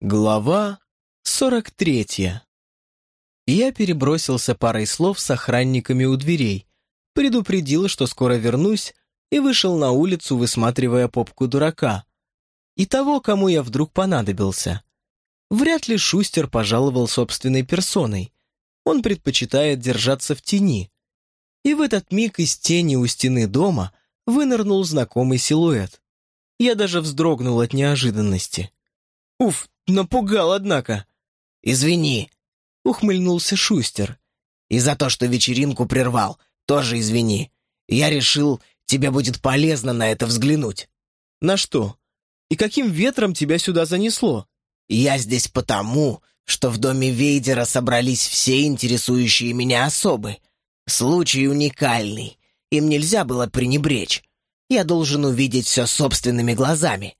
Глава 43 Я перебросился парой слов с охранниками у дверей, предупредил, что скоро вернусь, и вышел на улицу, высматривая попку дурака. И того, кому я вдруг понадобился. Вряд ли Шустер пожаловал собственной персоной. Он предпочитает держаться в тени. И в этот миг из тени у стены дома вынырнул знакомый силуэт. Я даже вздрогнул от неожиданности. Уф, Напугал, однако. «Извини», — ухмыльнулся Шустер. «И за то, что вечеринку прервал, тоже извини. Я решил, тебе будет полезно на это взглянуть». «На что? И каким ветром тебя сюда занесло?» «Я здесь потому, что в доме Вейдера собрались все интересующие меня особы. Случай уникальный. Им нельзя было пренебречь. Я должен увидеть все собственными глазами».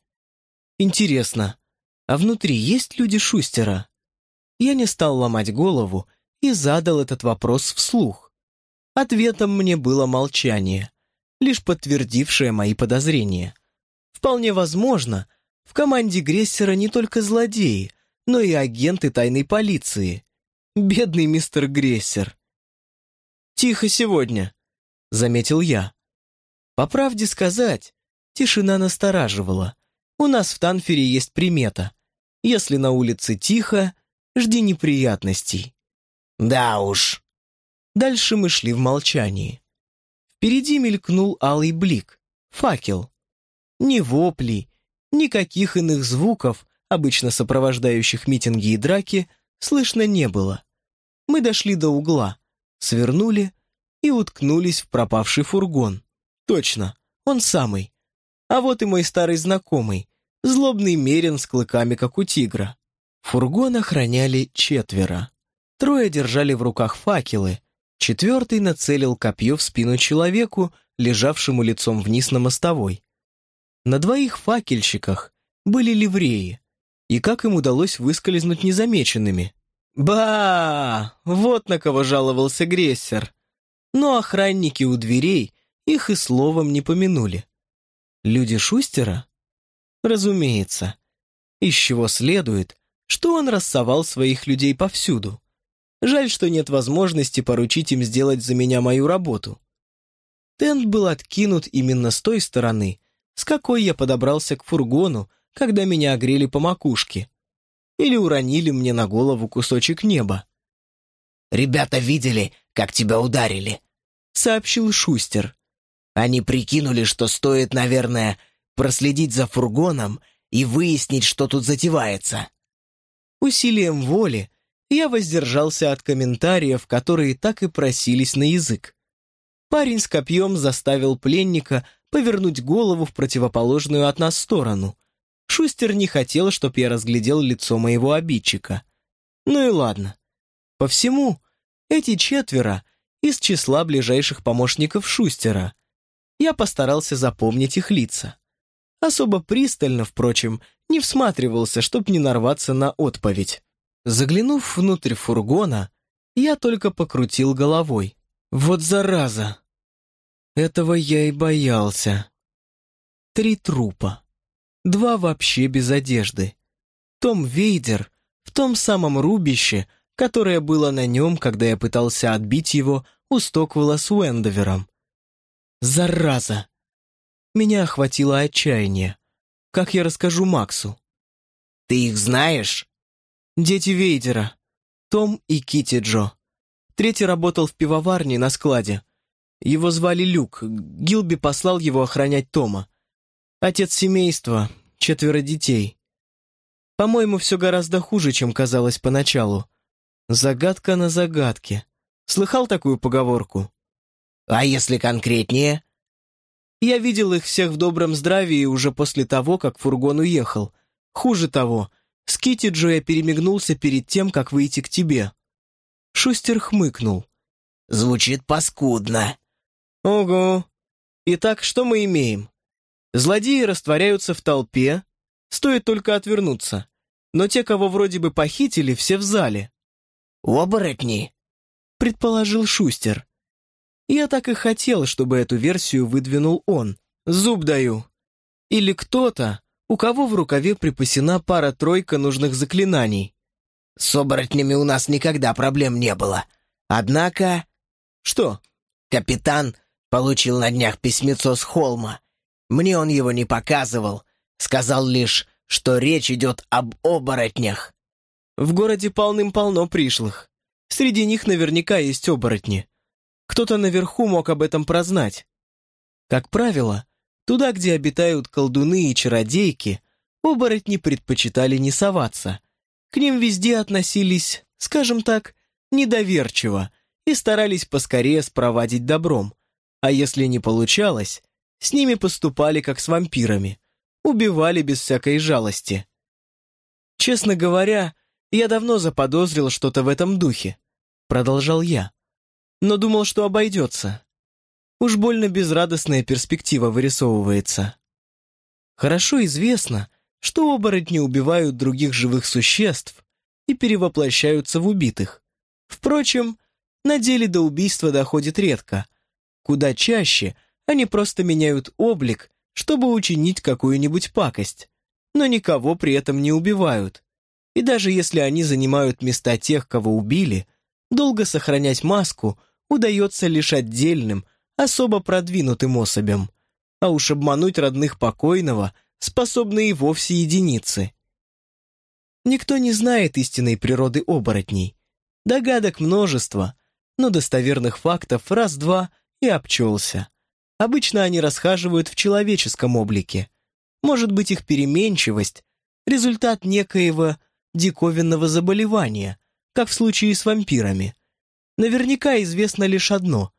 «Интересно, а внутри есть люди Шустера? Я не стал ломать голову и задал этот вопрос вслух. Ответом мне было молчание, лишь подтвердившее мои подозрения. Вполне возможно, в команде Грессера не только злодеи, но и агенты тайной полиции. Бедный мистер Грессер. «Тихо сегодня», — заметил я. По правде сказать, тишина настораживала. У нас в Танфере есть примета. Если на улице тихо, жди неприятностей. Да уж. Дальше мы шли в молчании. Впереди мелькнул алый блик, факел. Ни воплей, никаких иных звуков, обычно сопровождающих митинги и драки, слышно не было. Мы дошли до угла, свернули и уткнулись в пропавший фургон. Точно, он самый. А вот и мой старый знакомый, Злобный мерин с клыками, как у тигра. Фургон охраняли четверо. Трое держали в руках факелы, четвертый нацелил копье в спину человеку, лежавшему лицом вниз на мостовой. На двоих факельщиках были ливреи, и как им удалось выскользнуть незамеченными? Ба! Вот на кого жаловался Грессер. Но охранники у дверей их и словом не помянули. Люди Шустера? Разумеется. Из чего следует, что он рассовал своих людей повсюду. Жаль, что нет возможности поручить им сделать за меня мою работу. Тент был откинут именно с той стороны, с какой я подобрался к фургону, когда меня огрели по макушке. Или уронили мне на голову кусочек неба. «Ребята видели, как тебя ударили», — сообщил Шустер. «Они прикинули, что стоит, наверное, проследить за фургоном и выяснить, что тут затевается. Усилием воли я воздержался от комментариев, которые так и просились на язык. Парень с копьем заставил пленника повернуть голову в противоположную от нас сторону. Шустер не хотел, чтоб я разглядел лицо моего обидчика. Ну и ладно. По всему, эти четверо из числа ближайших помощников Шустера. Я постарался запомнить их лица. Особо пристально, впрочем, не всматривался, чтоб не нарваться на отповедь. Заглянув внутрь фургона, я только покрутил головой. Вот зараза! Этого я и боялся. Три трупа. Два вообще без одежды. Том Вейдер в том самом рубище, которое было на нем, когда я пытался отбить его у Стоквелла с Уэндовером. Зараза! Меня охватило отчаяние. Как я расскажу Максу? «Ты их знаешь?» «Дети Вейдера. Том и Кити Джо. Третий работал в пивоварне на складе. Его звали Люк. Гилби послал его охранять Тома. Отец семейства, четверо детей. По-моему, все гораздо хуже, чем казалось поначалу. Загадка на загадке. Слыхал такую поговорку? А если конкретнее? Я видел их всех в добром здравии уже после того, как фургон уехал. Хуже того, с Кити Джо я перемигнулся перед тем, как выйти к тебе». Шустер хмыкнул. «Звучит паскудно». «Ого. Итак, что мы имеем? Злодеи растворяются в толпе, стоит только отвернуться. Но те, кого вроде бы похитили, все в зале». «Оборотни», — предположил Шустер. Я так и хотел, чтобы эту версию выдвинул он. Зуб даю. Или кто-то, у кого в рукаве припасена пара-тройка нужных заклинаний. С оборотнями у нас никогда проблем не было. Однако... Что? Капитан получил на днях письмецо с холма. Мне он его не показывал. Сказал лишь, что речь идет об оборотнях. В городе полным-полно пришлых. Среди них наверняка есть оборотни. Кто-то наверху мог об этом прознать. Как правило, туда, где обитают колдуны и чародейки, оборотни предпочитали не соваться. К ним везде относились, скажем так, недоверчиво и старались поскорее спровадить добром. А если не получалось, с ними поступали как с вампирами, убивали без всякой жалости. Честно говоря, я давно заподозрил что-то в этом духе, продолжал я, но думал, что обойдется. Уж больно безрадостная перспектива вырисовывается. Хорошо известно, что оборотни убивают других живых существ и перевоплощаются в убитых. Впрочем, на деле до убийства доходит редко. Куда чаще они просто меняют облик, чтобы учинить какую-нибудь пакость, но никого при этом не убивают. И даже если они занимают места тех, кого убили, долго сохранять маску удается лишь отдельным, особо продвинутым особям. А уж обмануть родных покойного способны и вовсе единицы. Никто не знает истинной природы оборотней. Догадок множество, но достоверных фактов раз-два и обчелся. Обычно они расхаживают в человеческом облике. Может быть, их переменчивость — результат некоего диковинного заболевания, как в случае с вампирами. Наверняка известно лишь одно.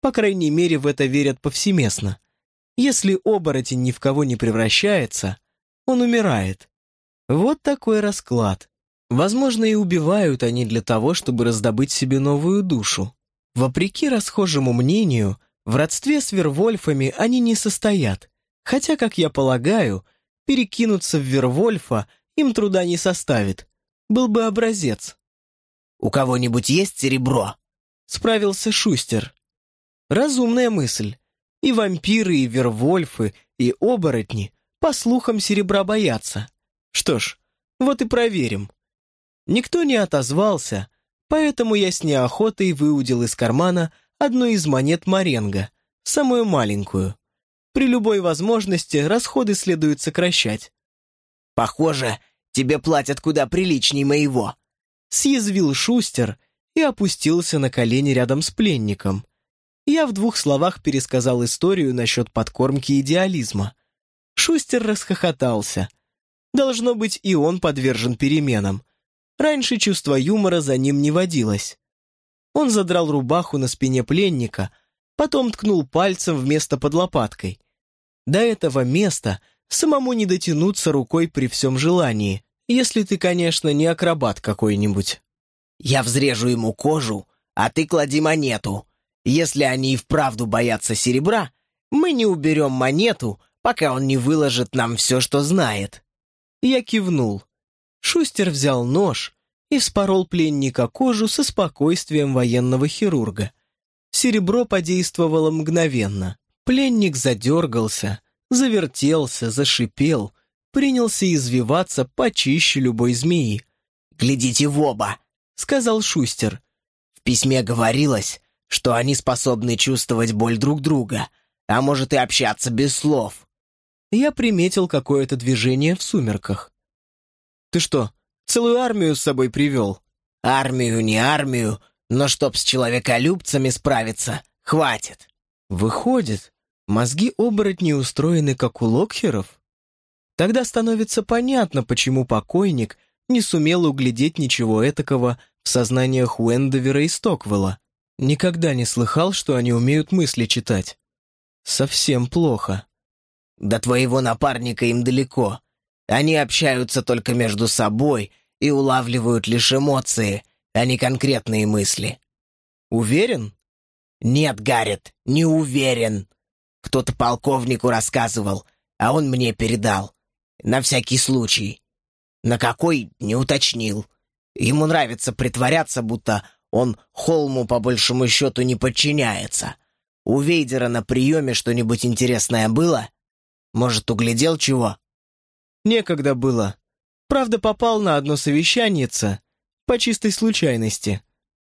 По крайней мере, в это верят повсеместно. Если оборотень ни в кого не превращается, он умирает. Вот такой расклад. Возможно, и убивают они для того, чтобы раздобыть себе новую душу. Вопреки расхожему мнению, в родстве с Вервольфами они не состоят, хотя, как я полагаю, перекинуться в Вервольфа им труда не составит. Был бы образец. «У кого-нибудь есть серебро?» Справился Шустер. Разумная мысль. И вампиры, и вервольфы, и оборотни, по слухам, серебра боятся. Что ж, вот и проверим. Никто не отозвался, поэтому я с неохотой выудил из кармана одну из монет Маренго, самую маленькую. При любой возможности расходы следует сокращать. «Похоже, тебе платят куда приличней моего», — съязвил Шустер и опустился на колени рядом с пленником. Я в двух словах пересказал историю насчет подкормки идеализма. Шустер расхохотался. Должно быть, и он подвержен переменам. Раньше чувство юмора за ним не водилось. Он задрал рубаху на спине пленника, потом ткнул пальцем вместо под лопаткой. До этого места — Самому не дотянуться рукой при всем желании, если ты, конечно, не акробат какой-нибудь. Я взрежу ему кожу, а ты клади монету. Если они и вправду боятся серебра, мы не уберем монету, пока он не выложит нам все, что знает. Я кивнул. Шустер взял нож и вспорол пленника кожу со спокойствием военного хирурга. Серебро подействовало мгновенно. Пленник задергался, завертелся, зашипел, принялся извиваться почище любой змеи. «Глядите в оба!» — сказал Шустер. «В письме говорилось, что они способны чувствовать боль друг друга, а может и общаться без слов». Я приметил какое-то движение в сумерках. «Ты что, целую армию с собой привел?» «Армию, не армию, но чтоб с человеколюбцами справиться, хватит». «Выходит, Мозги оборотней устроены как у локхеров? Тогда становится понятно, почему покойник не сумел углядеть ничего этакого в сознаниях Уэндовера и Стоквелла. Никогда не слыхал, что они умеют мысли читать. Совсем плохо. До твоего напарника им далеко. Они общаются только между собой и улавливают лишь эмоции, а не конкретные мысли. Уверен? Нет, Гаррет, не уверен. Кто-то полковнику рассказывал, а он мне передал. На всякий случай. На какой, не уточнил. Ему нравится притворяться, будто он Холму по большему счету не подчиняется. У Вейдера на приеме что-нибудь интересное было? Может, углядел чего? Некогда было. Правда, попал на одно совещаниеце по чистой случайности.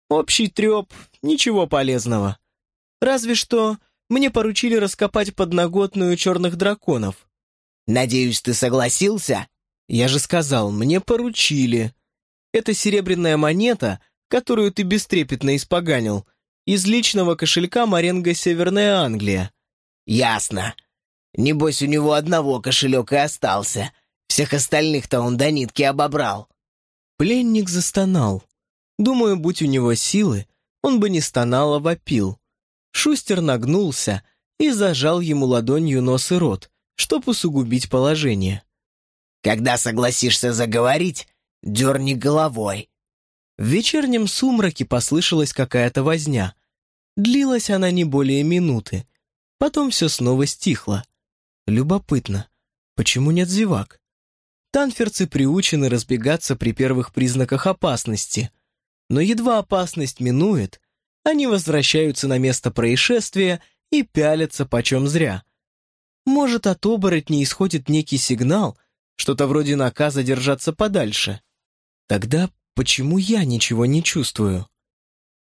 Общий треп, ничего полезного. Разве что мне поручили раскопать подноготную черных драконов. «Надеюсь, ты согласился?» Я же сказал, мне поручили. Это серебряная монета, которую ты бестрепетно испоганил, из личного кошелька Маренго Северная Англия. Ясно. Небось, у него одного кошелек и остался. Всех остальных-то он до нитки обобрал. Пленник застонал. Думаю, будь у него силы, он бы не стонал, а вопил. Шустер нагнулся и зажал ему ладонью нос и рот, чтоб усугубить положение. Когда согласишься заговорить, дерни головой». В вечернем сумраке послышалась какая-то возня. Длилась она не более минуты. Потом все снова стихло. Любопытно, почему нет зевак? Танферцы приучены разбегаться при первых признаках опасности. Но едва опасность минует, они возвращаются на место происшествия и пялятся почем зря. Может, от оборотней исходит некий сигнал — что-то вроде наказа держаться подальше. Тогда почему я ничего не чувствую?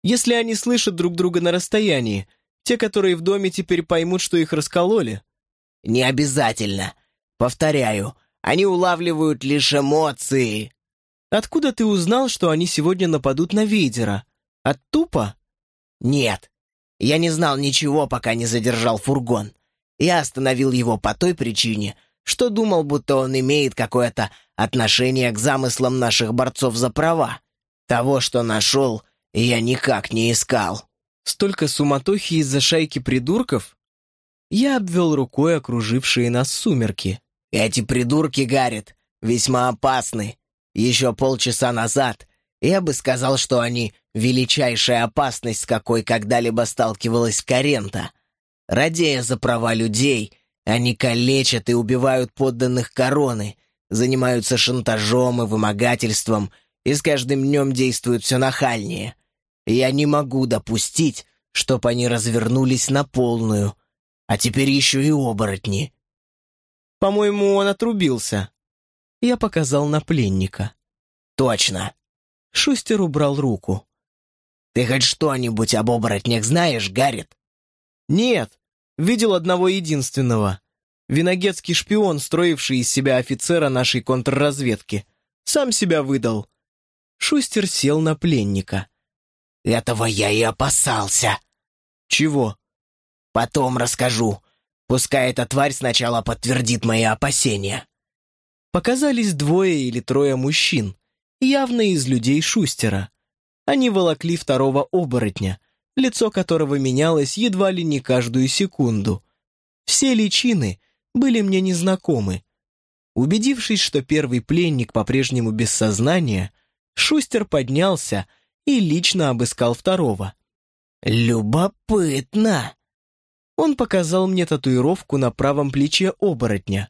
Если они слышат друг друга на расстоянии, те, которые в доме, теперь поймут, что их раскололи? Не обязательно. Повторяю, они улавливают лишь эмоции. Откуда ты узнал, что они сегодня нападут на Вейдера? От тупо? Нет. Я не знал ничего, пока не задержал фургон. Я остановил его по той причине, что думал, будто он имеет какое-то отношение к замыслам наших борцов за права. Того, что нашел, я никак не искал. Столько суматохи из-за шайки придурков? Я обвел рукой окружившие нас сумерки. Эти придурки, Гаррит, весьма опасны. Еще полчаса назад я бы сказал, что они величайшая опасность, с какой когда-либо сталкивалась Карента. Радея за права людей — они калечат и убивают подданных короны, занимаются шантажом и вымогательством, и с каждым днем действуют все нахальнее. Я не могу допустить, чтоб они развернулись на полную, а теперь еще и оборотни. По-моему, он отрубился. Я показал на пленника. Точно. Шустер убрал руку. Ты хоть что-нибудь об оборотнях знаешь, Гаррит? Нет, Видел одного единственного. Виногетский шпион, строивший из себя офицера нашей контрразведки. Сам себя выдал. Шустер сел на пленника. «Этого я и опасался». «Чего?» «Потом расскажу. Пускай эта тварь сначала подтвердит мои опасения». Показались двое или трое мужчин, явно из людей Шустера. Они волокли второго оборотня — лицо которого менялось едва ли не каждую секунду. Все личины были мне незнакомы. Убедившись, что первый пленник по-прежнему без сознания, Шустер поднялся и лично обыскал второго. «Любопытно!» Он показал мне татуировку на правом плече оборотня.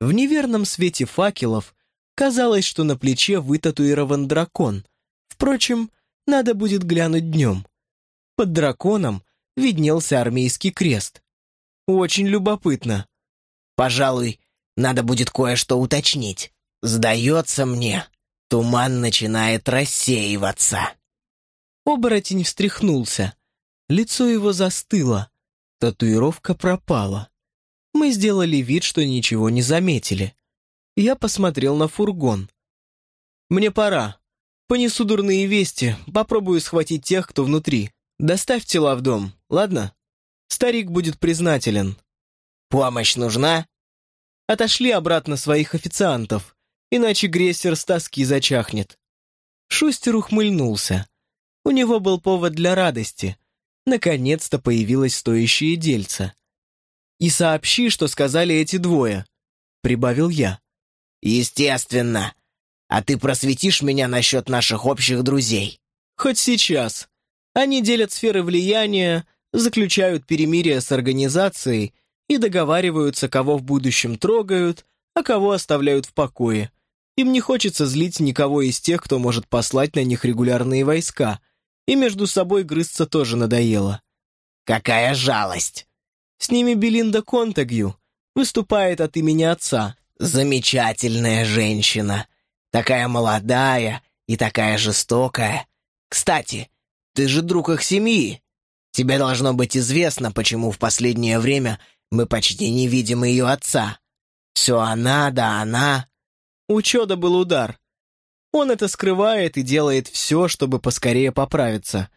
В неверном свете факелов казалось, что на плече вытатуирован дракон. Впрочем, надо будет глянуть днем. Под драконом виднелся армейский крест. Очень любопытно. Пожалуй, надо будет кое-что уточнить. Сдается мне, туман начинает рассеиваться. Оборотень встряхнулся. Лицо его застыло. Татуировка пропала. Мы сделали вид, что ничего не заметили. Я посмотрел на фургон. «Мне пора. Понесу дурные вести, попробую схватить тех, кто внутри». Доставь тела в дом, ладно? Старик будет признателен. Помощь нужна? Отошли обратно своих официантов, иначе Грессер с тоски зачахнет. Шустер ухмыльнулся. У него был повод для радости. Наконец-то появилось стоящее дельце. «И сообщи, что сказали эти двое», — прибавил я. «Естественно. А ты просветишь меня насчет наших общих друзей?» «Хоть сейчас. Они делят сферы влияния, заключают перемирие с организацией и договариваются, кого в будущем трогают, а кого оставляют в покое. Им не хочется злить никого из тех, кто может послать на них регулярные войска, и между собой грызться тоже надоело. «Какая жалость!» С ними Белинда Контагью выступает от имени отца. замечательная женщина. Такая молодая и такая жестокая. Кстати, ты же друг их семьи. Тебе должно быть известно, почему в последнее время мы почти не видим ее отца. Все она, да она. У Чода был удар. Он это скрывает и делает все, чтобы поскорее поправиться.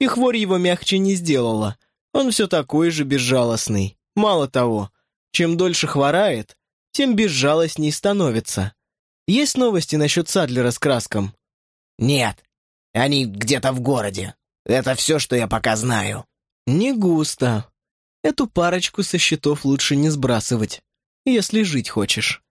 И хворь его мягче не сделала. Он все такой же безжалостный. Мало того, чем дольше хворает, тем безжалостней становится. Есть новости насчет Садлера с краском? Нет, они где-то в городе. Это все, что я пока знаю. Не густо. Эту парочку со счетов лучше не сбрасывать, если жить хочешь.